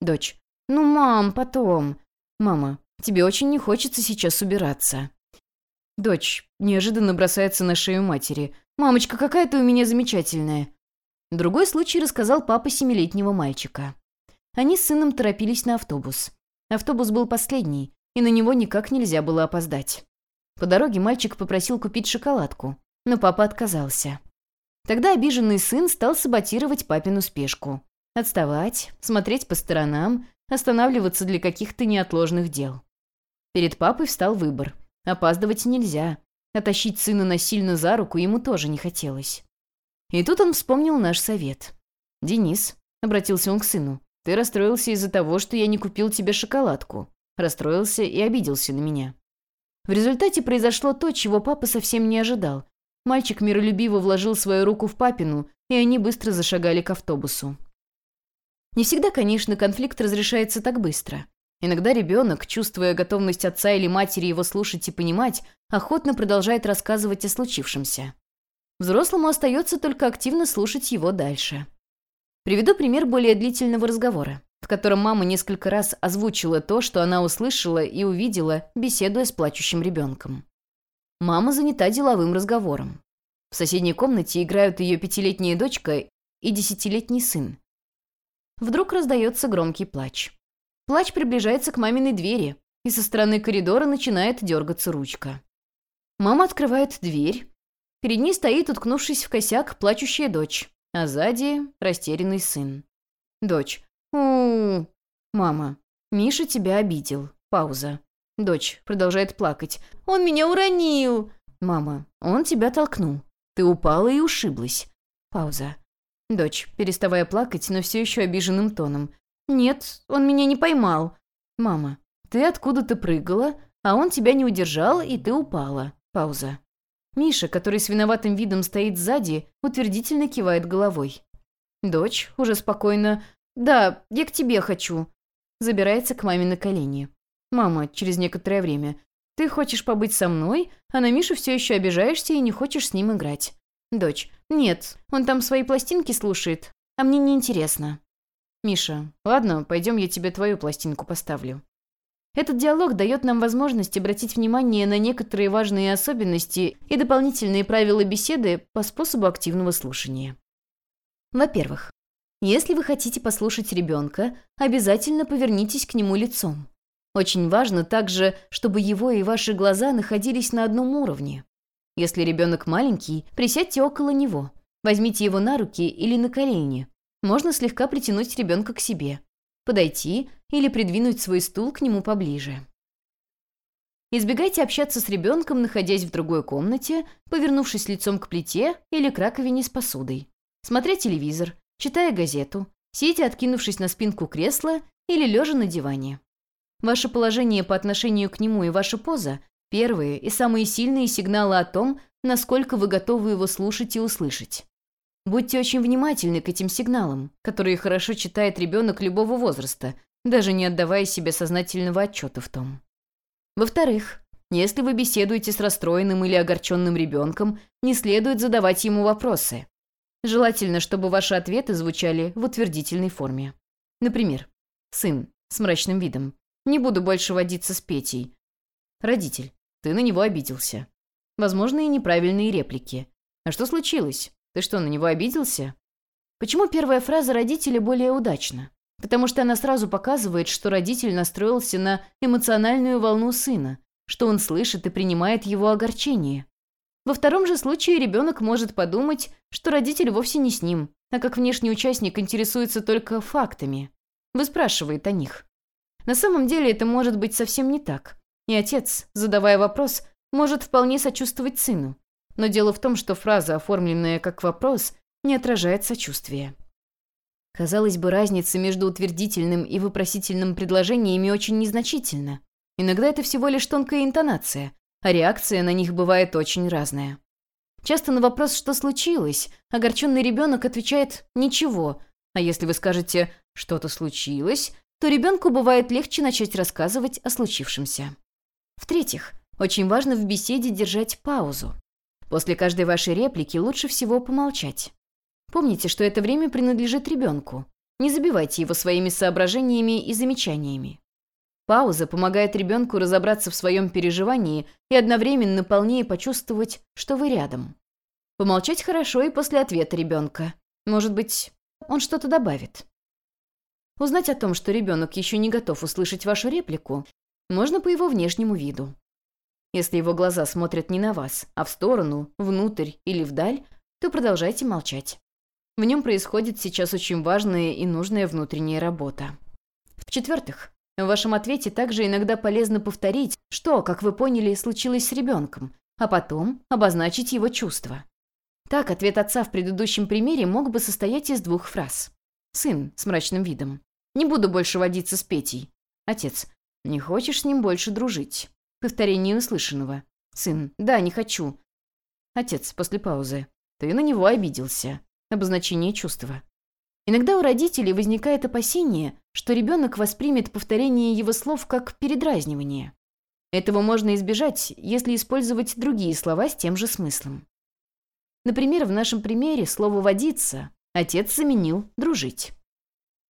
Дочь. «Ну, мам, потом». «Мама, тебе очень не хочется сейчас убираться». Дочь неожиданно бросается на шею матери. «Мамочка, какая ты у меня замечательная!» Другой случай рассказал папа семилетнего мальчика. Они с сыном торопились на автобус. Автобус был последний, и на него никак нельзя было опоздать. По дороге мальчик попросил купить шоколадку, но папа отказался. Тогда обиженный сын стал саботировать папину спешку. Отставать, смотреть по сторонам, останавливаться для каких-то неотложных дел. Перед папой встал выбор. Опаздывать нельзя. А сына насильно за руку ему тоже не хотелось. И тут он вспомнил наш совет. «Денис», — обратился он к сыну, — «ты расстроился из-за того, что я не купил тебе шоколадку. Расстроился и обиделся на меня». В результате произошло то, чего папа совсем не ожидал. Мальчик миролюбиво вложил свою руку в папину, и они быстро зашагали к автобусу. Не всегда, конечно, конфликт разрешается так быстро. Иногда ребенок, чувствуя готовность отца или матери его слушать и понимать, охотно продолжает рассказывать о случившемся. Взрослому остается только активно слушать его дальше. Приведу пример более длительного разговора, в котором мама несколько раз озвучила то, что она услышала и увидела, беседуя с плачущим ребенком. Мама занята деловым разговором. В соседней комнате играют ее пятилетняя дочка и десятилетний сын. Вдруг раздается громкий плач. Плач приближается к маминой двери, и со стороны коридора начинает дергаться ручка. Мама открывает дверь. Перед ней стоит, уткнувшись в косяк, плачущая дочь, а сзади растерянный сын. Дочь. У. Мама. Миша тебя обидел. Пауза. Дочь продолжает плакать. «Он меня уронил!» Мама. «Он тебя толкнул. Ты упала и ушиблась». Пауза. Дочь, переставая плакать, но все еще обиженным тоном. «Нет, он меня не поймал». Мама. «Ты откуда-то прыгала, а он тебя не удержал, и ты упала». Пауза. Миша, который с виноватым видом стоит сзади, утвердительно кивает головой. Дочь, уже спокойно. «Да, я к тебе хочу». Забирается к маме на колени. «Мама, через некоторое время. Ты хочешь побыть со мной, а на Мишу все еще обижаешься и не хочешь с ним играть». Дочь. «Нет, он там свои пластинки слушает, а мне не интересно. «Миша, ладно, пойдем я тебе твою пластинку поставлю». Этот диалог дает нам возможность обратить внимание на некоторые важные особенности и дополнительные правила беседы по способу активного слушания. Во-первых, если вы хотите послушать ребенка, обязательно повернитесь к нему лицом. Очень важно также, чтобы его и ваши глаза находились на одном уровне. Если ребенок маленький, присядьте около него. Возьмите его на руки или на колени. Можно слегка притянуть ребенка к себе подойти или придвинуть свой стул к нему поближе. Избегайте общаться с ребенком, находясь в другой комнате, повернувшись лицом к плите или к раковине с посудой. Смотря телевизор, читая газету, сидя откинувшись на спинку кресла или лежа на диване. Ваше положение по отношению к нему и ваша поза – первые и самые сильные сигналы о том, насколько вы готовы его слушать и услышать. Будьте очень внимательны к этим сигналам, которые хорошо читает ребенок любого возраста, даже не отдавая себе сознательного отчета в том. Во-вторых, если вы беседуете с расстроенным или огорченным ребенком, не следует задавать ему вопросы. Желательно, чтобы ваши ответы звучали в утвердительной форме. Например, сын с мрачным видом. «Не буду больше водиться с Петей». Родитель. «Ты на него обиделся». Возможные неправильные реплики. «А что случилось? Ты что, на него обиделся? Почему первая фраза родителя более удачна? Потому что она сразу показывает, что родитель настроился на эмоциональную волну сына, что он слышит и принимает его огорчение. Во втором же случае ребенок может подумать, что родитель вовсе не с ним, а как внешний участник интересуется только фактами. Выспрашивает о них. На самом деле это может быть совсем не так. И отец, задавая вопрос, может вполне сочувствовать сыну. Но дело в том, что фраза, оформленная как вопрос, не отражает сочувствия. Казалось бы, разница между утвердительным и вопросительным предложениями очень незначительна. Иногда это всего лишь тонкая интонация, а реакция на них бывает очень разная. Часто на вопрос «что случилось?» огорченный ребенок отвечает «ничего», а если вы скажете «что-то случилось», то ребенку бывает легче начать рассказывать о случившемся. В-третьих, очень важно в беседе держать паузу. После каждой вашей реплики лучше всего помолчать. Помните, что это время принадлежит ребенку. Не забивайте его своими соображениями и замечаниями. Пауза помогает ребенку разобраться в своем переживании и одновременно полнее почувствовать, что вы рядом. Помолчать хорошо и после ответа ребенка. Может быть, он что-то добавит. Узнать о том, что ребенок еще не готов услышать вашу реплику, можно по его внешнему виду. Если его глаза смотрят не на вас, а в сторону, внутрь или вдаль, то продолжайте молчать. В нем происходит сейчас очень важная и нужная внутренняя работа. В-четвертых, в вашем ответе также иногда полезно повторить, что, как вы поняли, случилось с ребенком, а потом обозначить его чувства. Так, ответ отца в предыдущем примере мог бы состоять из двух фраз. Сын с мрачным видом. «Не буду больше водиться с Петей». Отец. «Не хочешь с ним больше дружить?» Повторение услышанного. Сын. Да, не хочу. Отец после паузы. Ты на него обиделся. Обозначение чувства. Иногда у родителей возникает опасение, что ребенок воспримет повторение его слов как передразнивание. Этого можно избежать, если использовать другие слова с тем же смыслом. Например, в нашем примере слово «водиться» отец заменил «дружить».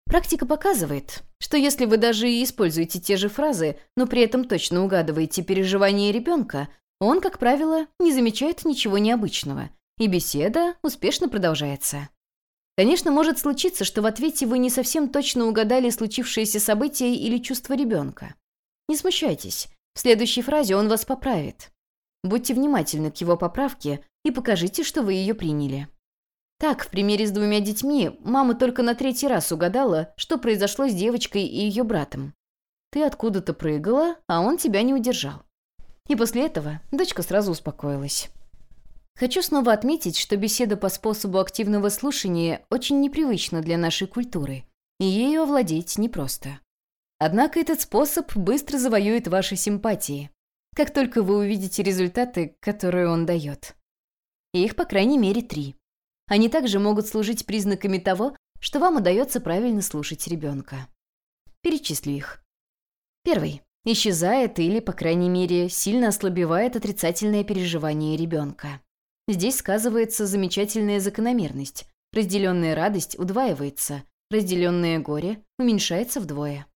Практика показывает, что если вы даже и используете те же фразы, но при этом точно угадываете переживания ребенка, он, как правило, не замечает ничего необычного, и беседа успешно продолжается. Конечно, может случиться, что в ответе вы не совсем точно угадали случившееся событие или чувство ребенка. Не смущайтесь, в следующей фразе он вас поправит. Будьте внимательны к его поправке, и покажите, что вы ее приняли. Так, в примере с двумя детьми, мама только на третий раз угадала, что произошло с девочкой и ее братом. Ты откуда-то прыгала, а он тебя не удержал. И после этого дочка сразу успокоилась. Хочу снова отметить, что беседа по способу активного слушания очень непривычна для нашей культуры, и ею овладеть непросто. Однако этот способ быстро завоюет ваши симпатии, как только вы увидите результаты, которые он дает. И их, по крайней мере, три. Они также могут служить признаками того, что вам удается правильно слушать ребенка. Перечислю их. Первый. Исчезает или, по крайней мере, сильно ослабевает отрицательное переживание ребенка. Здесь сказывается замечательная закономерность. Разделенная радость удваивается, разделенное горе уменьшается вдвое.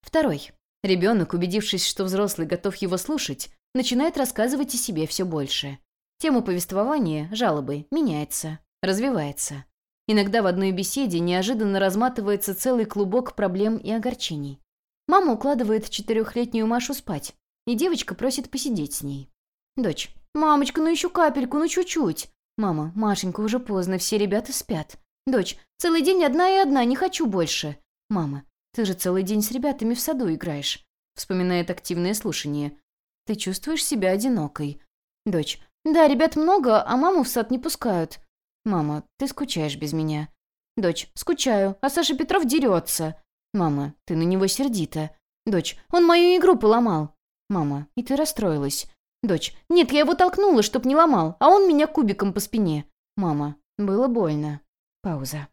Второй. Ребенок, убедившись, что взрослый готов его слушать, начинает рассказывать о себе все больше. Тема повествования, жалобы, меняется, развивается. Иногда в одной беседе неожиданно разматывается целый клубок проблем и огорчений. Мама укладывает четырехлетнюю Машу спать, и девочка просит посидеть с ней. Дочь. «Мамочка, ну еще капельку, ну чуть-чуть». Мама. «Машенька, уже поздно, все ребята спят». Дочь. «Целый день одна и одна, не хочу больше». Мама. «Ты же целый день с ребятами в саду играешь», вспоминает активное слушание. «Ты чувствуешь себя одинокой». Дочь. «Да, ребят много, а маму в сад не пускают». «Мама, ты скучаешь без меня». Дочь. «Скучаю, а Саша Петров дерется». «Мама, ты на него сердита». Дочь. «Он мою игру поломал». «Мама, и ты расстроилась». Дочь. «Нет, я его толкнула, чтоб не ломал, а он меня кубиком по спине». Мама. «Было больно». Пауза.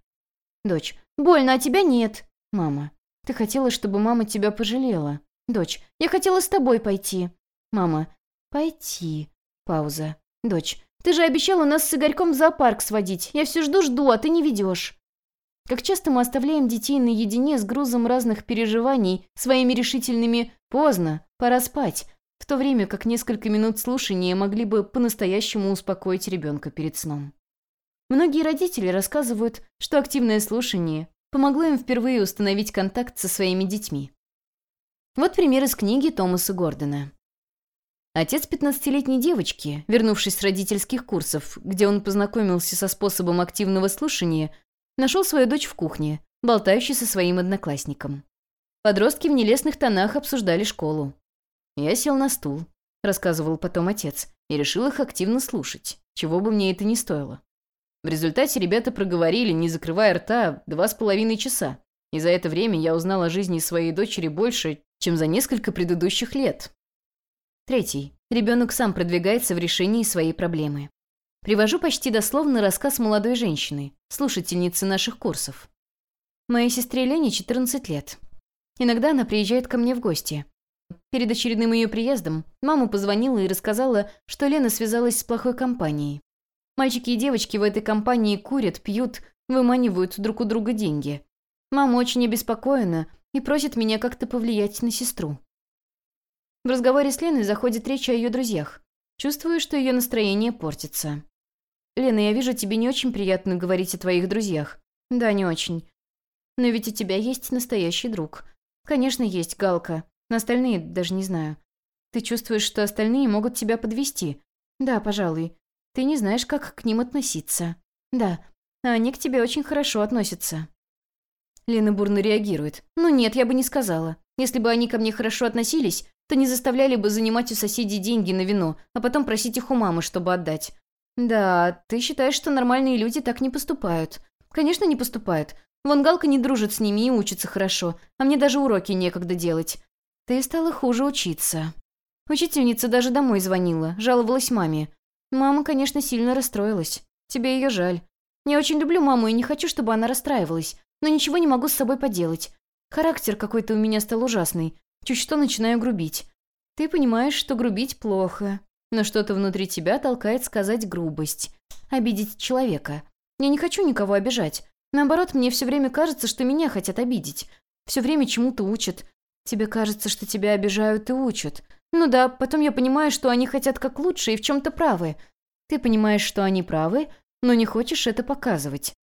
Дочь. «Больно, а тебя нет». Мама. Ты хотела, чтобы мама тебя пожалела. Дочь, я хотела с тобой пойти. Мама, пойти. Пауза. Дочь, ты же обещала нас с Игорьком в зоопарк сводить. Я все жду-жду, а ты не ведешь. Как часто мы оставляем детей наедине с грузом разных переживаний, своими решительными «поздно, пора спать», в то время как несколько минут слушания могли бы по-настоящему успокоить ребенка перед сном. Многие родители рассказывают, что активное слушание помогло им впервые установить контакт со своими детьми. Вот пример из книги Томаса Гордона. Отец 15-летней девочки, вернувшись с родительских курсов, где он познакомился со способом активного слушания, нашел свою дочь в кухне, болтающей со своим одноклассником. Подростки в нелестных тонах обсуждали школу. «Я сел на стул», — рассказывал потом отец, и решил их активно слушать, чего бы мне это ни стоило. В результате ребята проговорили, не закрывая рта, два с половиной часа. И за это время я узнал о жизни своей дочери больше, чем за несколько предыдущих лет. Третий. Ребенок сам продвигается в решении своей проблемы. Привожу почти дословно рассказ молодой женщины, слушательницы наших курсов. Моей сестре Лене 14 лет. Иногда она приезжает ко мне в гости. Перед очередным ее приездом мама позвонила и рассказала, что Лена связалась с плохой компанией. Мальчики и девочки в этой компании курят, пьют, выманивают друг у друга деньги. Мама очень обеспокоена и просит меня как-то повлиять на сестру. В разговоре с Леной заходит речь о ее друзьях. Чувствую, что ее настроение портится. «Лена, я вижу, тебе не очень приятно говорить о твоих друзьях». «Да, не очень. Но ведь у тебя есть настоящий друг». «Конечно, есть, Галка. Но остальные даже не знаю. Ты чувствуешь, что остальные могут тебя подвести?» «Да, пожалуй. Ты не знаешь, как к ним относиться. Да, они к тебе очень хорошо относятся». Лена бурно реагирует. «Ну нет, я бы не сказала. Если бы они ко мне хорошо относились, то не заставляли бы занимать у соседей деньги на вино, а потом просить их у мамы, чтобы отдать. Да, ты считаешь, что нормальные люди так не поступают. Конечно, не поступают. Вон Галка не дружит с ними и учится хорошо, а мне даже уроки некогда делать. Ты стала хуже учиться. Учительница даже домой звонила, жаловалась маме. Мама, конечно, сильно расстроилась. Тебе ее жаль. Я очень люблю маму и не хочу, чтобы она расстраивалась, но ничего не могу с собой поделать. Характер какой-то у меня стал ужасный. Чуть что начинаю грубить. Ты понимаешь, что грубить плохо, но что-то внутри тебя толкает сказать грубость. Обидеть человека. Я не хочу никого обижать. Наоборот, мне все время кажется, что меня хотят обидеть. Все время чему-то учат. Тебе кажется, что тебя обижают и учат. Ну да, потом я понимаю, что они хотят как лучше и в чем-то правы. Ты понимаешь, что они правы, но не хочешь это показывать.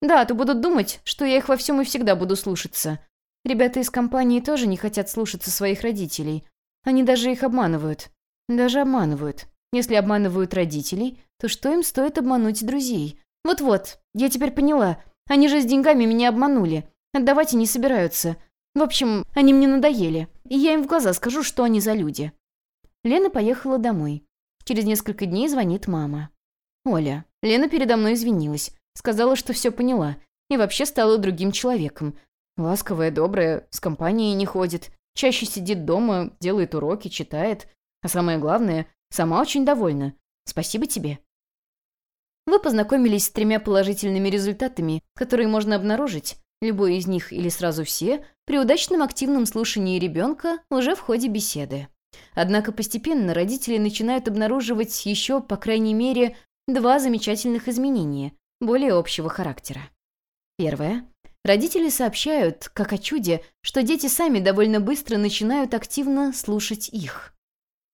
Да, то будут думать, что я их во всем и всегда буду слушаться. Ребята из компании тоже не хотят слушаться своих родителей. Они даже их обманывают. Даже обманывают. Если обманывают родителей, то что им стоит обмануть друзей? Вот-вот, я теперь поняла. Они же с деньгами меня обманули. Отдавать и не собираются. В общем, они мне надоели. И я им в глаза скажу, что они за люди. Лена поехала домой. Через несколько дней звонит мама. «Оля, Лена передо мной извинилась. Сказала, что все поняла. И вообще стала другим человеком. Ласковая, добрая, с компанией не ходит. Чаще сидит дома, делает уроки, читает. А самое главное, сама очень довольна. Спасибо тебе». Вы познакомились с тремя положительными результатами, которые можно обнаружить, любой из них или сразу все, при удачном активном слушании ребенка уже в ходе беседы. Однако постепенно родители начинают обнаруживать еще, по крайней мере, два замечательных изменения, более общего характера. Первое. Родители сообщают, как о чуде, что дети сами довольно быстро начинают активно слушать их.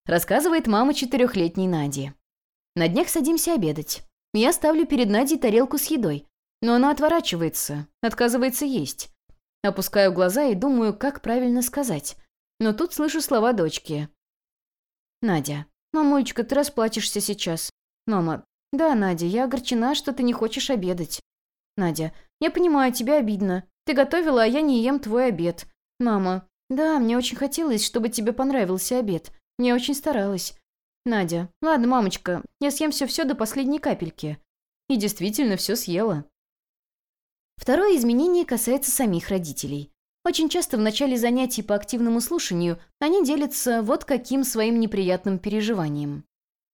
Рассказывает мама четырехлетней Нади. На днях садимся обедать. Я ставлю перед Надей тарелку с едой, но она отворачивается, отказывается есть. Опускаю глаза и думаю, как правильно сказать. Но тут слышу слова дочки. Надя. «Мамулечка, ты расплачешься сейчас». Мама. «Да, Надя, я огорчена, что ты не хочешь обедать». Надя. «Я понимаю, тебе обидно. Ты готовила, а я не ем твой обед». Мама. «Да, мне очень хотелось, чтобы тебе понравился обед. Я очень старалась». Надя. «Ладно, мамочка, я съем все-все до последней капельки». И действительно все съела. Второе изменение касается самих родителей. Очень часто в начале занятий по активному слушанию они делятся вот каким своим неприятным переживанием.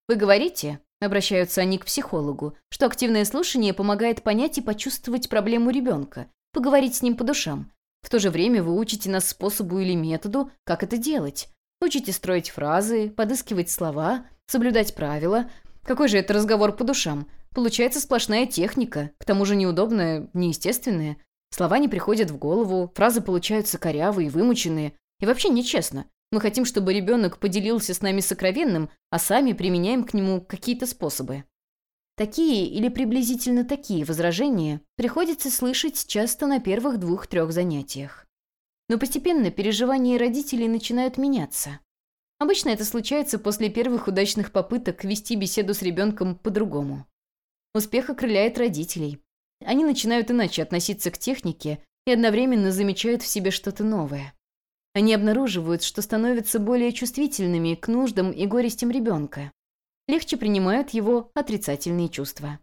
«Вы говорите», — обращаются они к психологу, что активное слушание помогает понять и почувствовать проблему ребенка, поговорить с ним по душам. В то же время вы учите нас способу или методу, как это делать. Учите строить фразы, подыскивать слова, соблюдать правила. Какой же это разговор по душам? Получается сплошная техника, к тому же неудобная, неестественная. Слова не приходят в голову, фразы получаются корявые, вымученные. И вообще нечестно. Мы хотим, чтобы ребенок поделился с нами сокровенным, а сами применяем к нему какие-то способы. Такие или приблизительно такие возражения приходится слышать часто на первых двух-трех занятиях. Но постепенно переживания родителей начинают меняться. Обычно это случается после первых удачных попыток вести беседу с ребенком по-другому. Успех окрыляет родителей, они начинают иначе относиться к технике и одновременно замечают в себе что-то новое. Они обнаруживают, что становятся более чувствительными к нуждам и горестям ребенка. Легче принимают его отрицательные чувства.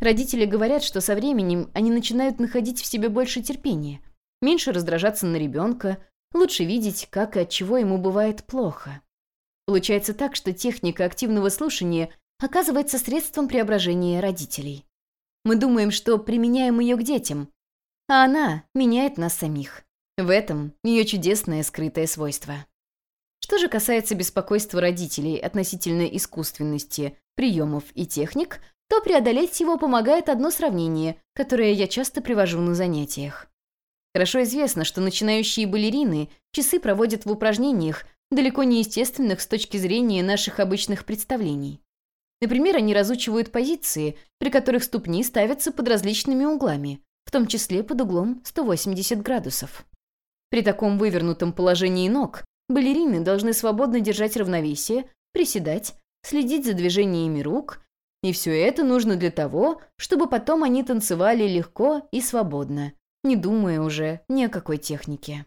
Родители говорят, что со временем они начинают находить в себе больше терпения, меньше раздражаться на ребенка, лучше видеть, как и от чего ему бывает плохо. Получается так, что техника активного слушания оказывается средством преображения родителей. Мы думаем, что применяем ее к детям, а она меняет нас самих. В этом ее чудесное скрытое свойство. Что же касается беспокойства родителей относительно искусственности, приемов и техник, то преодолеть его помогает одно сравнение, которое я часто привожу на занятиях. Хорошо известно, что начинающие балерины часы проводят в упражнениях, далеко не естественных с точки зрения наших обычных представлений. Например, они разучивают позиции, при которых ступни ставятся под различными углами, в том числе под углом 180 градусов. При таком вывернутом положении ног балерины должны свободно держать равновесие, приседать, следить за движениями рук, и все это нужно для того, чтобы потом они танцевали легко и свободно, не думая уже ни о какой технике.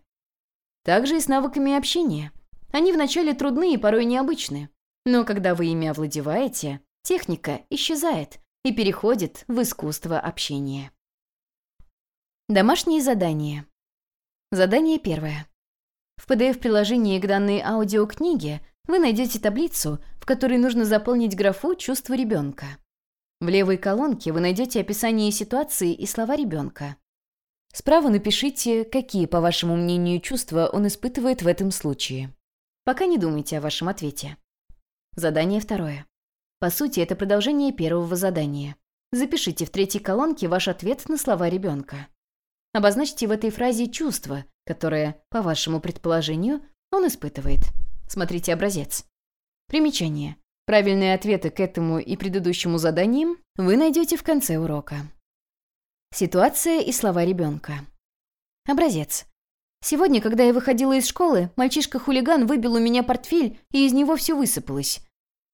Также и с навыками общения. Они вначале трудны и порой необычны, но когда вы ими овладеваете, техника исчезает и переходит в искусство общения. Домашние задания. Задание первое. В PDF-приложении к данной аудиокниге вы найдете таблицу, в которой нужно заполнить графу «Чувство ребенка». В левой колонке вы найдете описание ситуации и слова ребенка. Справа напишите, какие, по вашему мнению, чувства он испытывает в этом случае. Пока не думайте о вашем ответе. Задание второе. По сути, это продолжение первого задания. Запишите в третьей колонке ваш ответ на слова ребенка. Обозначьте в этой фразе чувство, которое, по вашему предположению, он испытывает. Смотрите образец. Примечание. Правильные ответы к этому и предыдущему заданиям вы найдете в конце урока. Ситуация и слова ребенка. Образец. Сегодня, когда я выходила из школы, мальчишка-хулиган выбил у меня портфель, и из него все высыпалось.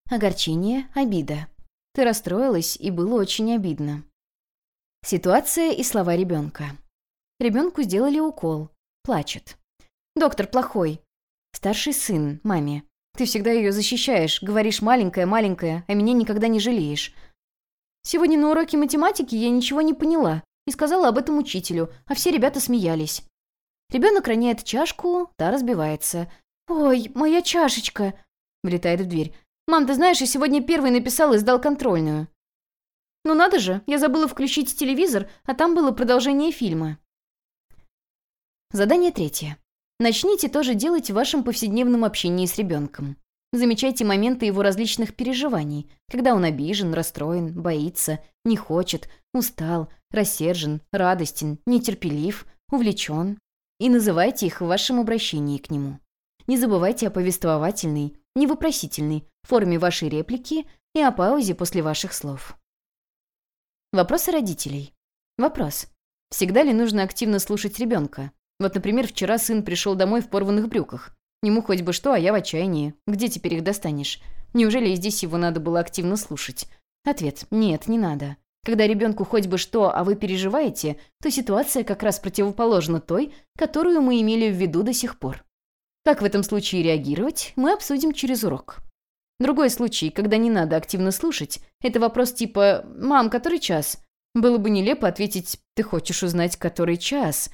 Огорчение, обида. Ты расстроилась, и было очень обидно. Ситуация и слова ребенка. Ребенку сделали укол. Плачет. «Доктор плохой». Старший сын, маме. «Ты всегда ее защищаешь, говоришь маленькая, маленькая, а меня никогда не жалеешь». Сегодня на уроке математики я ничего не поняла и сказала об этом учителю, а все ребята смеялись. Ребенок роняет чашку, та разбивается. «Ой, моя чашечка!» Влетает в дверь. «Мам, ты знаешь, я сегодня первый написал и сдал контрольную». «Ну надо же, я забыла включить телевизор, а там было продолжение фильма». Задание третье. Начните тоже делать в вашем повседневном общении с ребенком. Замечайте моменты его различных переживаний, когда он обижен, расстроен, боится, не хочет, устал, рассержен, радостен, нетерпелив, увлечен. И называйте их в вашем обращении к нему. Не забывайте о повествовательной, невопросительной форме вашей реплики и о паузе после ваших слов. Вопросы родителей. Вопрос. Всегда ли нужно активно слушать ребенка? Вот, например, вчера сын пришел домой в порванных брюках. Ему хоть бы что, а я в отчаянии. Где теперь их достанешь? Неужели здесь его надо было активно слушать? Ответ. Нет, не надо. Когда ребенку хоть бы что, а вы переживаете, то ситуация как раз противоположна той, которую мы имели в виду до сих пор. Как в этом случае реагировать, мы обсудим через урок. Другой случай, когда не надо активно слушать, это вопрос типа «Мам, который час?» Было бы нелепо ответить «Ты хочешь узнать, который час?»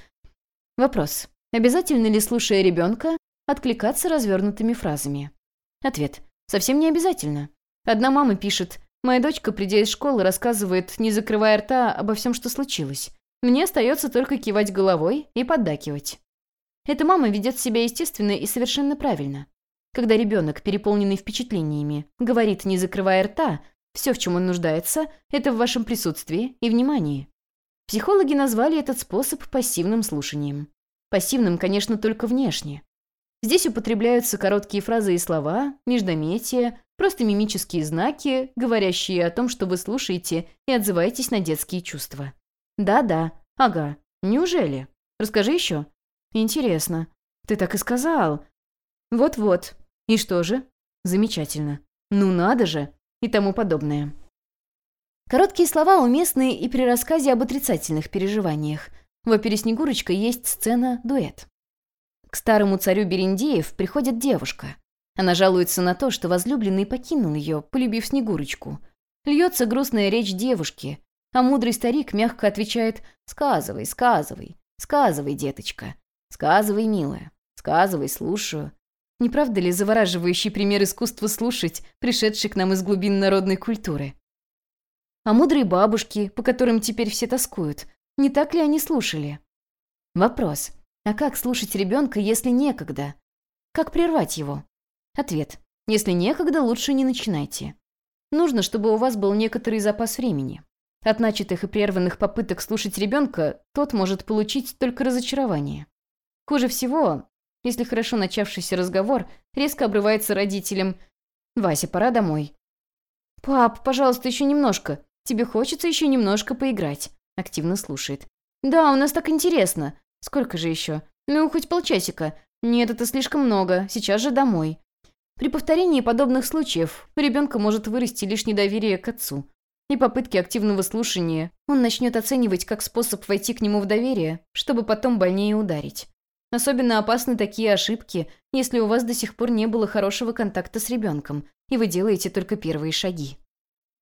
Вопрос. Обязательно ли, слушая ребенка, откликаться развернутыми фразами? Ответ. Совсем не обязательно. Одна мама пишет «Моя дочка, придя из школы, рассказывает, не закрывая рта, обо всем, что случилось. Мне остается только кивать головой и поддакивать». Эта мама ведет себя естественно и совершенно правильно. Когда ребенок, переполненный впечатлениями, говорит, не закрывая рта, все, в чем он нуждается, это в вашем присутствии и внимании. Психологи назвали этот способ пассивным слушанием. Пассивным, конечно, только внешне. Здесь употребляются короткие фразы и слова, междометия, просто мимические знаки, говорящие о том, что вы слушаете и отзываетесь на детские чувства. Да-да, ага, неужели? Расскажи еще. «Интересно. Ты так и сказал». «Вот-вот. И что же?» «Замечательно. Ну надо же!» И тому подобное. Короткие слова уместны и при рассказе об отрицательных переживаниях. В опере «Снегурочка» есть сцена «Дуэт». К старому царю Берендеев приходит девушка. Она жалуется на то, что возлюбленный покинул ее, полюбив Снегурочку. Льется грустная речь девушки, а мудрый старик мягко отвечает «Сказывай, сказывай, сказывай, деточка». «Сказывай, милая, сказывай, слушаю». Не правда ли завораживающий пример искусства слушать, пришедший к нам из глубин народной культуры? А мудрые бабушки, по которым теперь все тоскуют, не так ли они слушали? Вопрос. А как слушать ребенка, если некогда? Как прервать его? Ответ. Если некогда, лучше не начинайте. Нужно, чтобы у вас был некоторый запас времени. От начатых и прерванных попыток слушать ребенка тот может получить только разочарование. Хуже всего, если хорошо начавшийся разговор резко обрывается родителям «Вася, пора домой». «Пап, пожалуйста, еще немножко. Тебе хочется еще немножко поиграть?» Активно слушает. «Да, у нас так интересно. Сколько же еще? Ну, хоть полчасика. Нет, это слишком много. Сейчас же домой». При повторении подобных случаев у ребенка может вырасти лишь недоверие к отцу. И попытки активного слушания он начнет оценивать как способ войти к нему в доверие, чтобы потом больнее ударить. Особенно опасны такие ошибки, если у вас до сих пор не было хорошего контакта с ребенком, и вы делаете только первые шаги.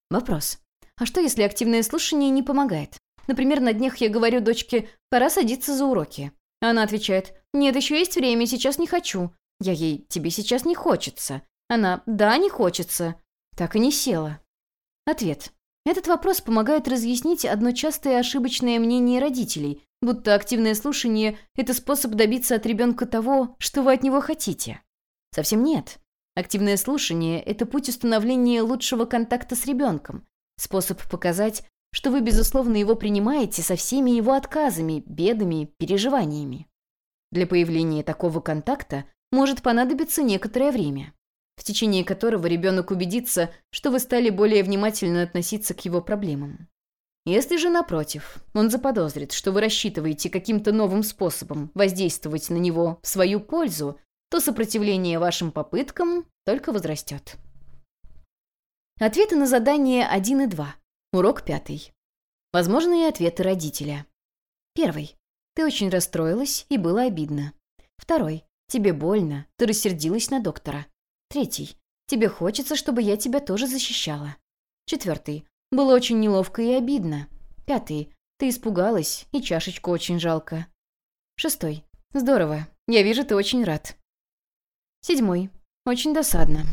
Вопрос. А что, если активное слушание не помогает? Например, на днях я говорю дочке «пора садиться за уроки». Она отвечает «нет, еще есть время, сейчас не хочу». Я ей «тебе сейчас не хочется». Она «да, не хочется». Так и не села. Ответ. Этот вопрос помогает разъяснить одно частое ошибочное мнение родителей, будто активное слушание – это способ добиться от ребенка того, что вы от него хотите. Совсем нет. Активное слушание – это путь установления лучшего контакта с ребенком, способ показать, что вы, безусловно, его принимаете со всеми его отказами, бедами, переживаниями. Для появления такого контакта может понадобиться некоторое время в течение которого ребенок убедится, что вы стали более внимательно относиться к его проблемам. Если же, напротив, он заподозрит, что вы рассчитываете каким-то новым способом воздействовать на него в свою пользу, то сопротивление вашим попыткам только возрастет. Ответы на задание 1 и 2. Урок 5. Возможные ответы родителя. Первый. Ты очень расстроилась и было обидно. Второй. Тебе больно, ты рассердилась на доктора. Третий. Тебе хочется, чтобы я тебя тоже защищала. Четвертый. Было очень неловко и обидно. Пятый. Ты испугалась, и чашечку очень жалко. Шестой. Здорово. Я вижу, ты очень рад. Седьмой. Очень досадно.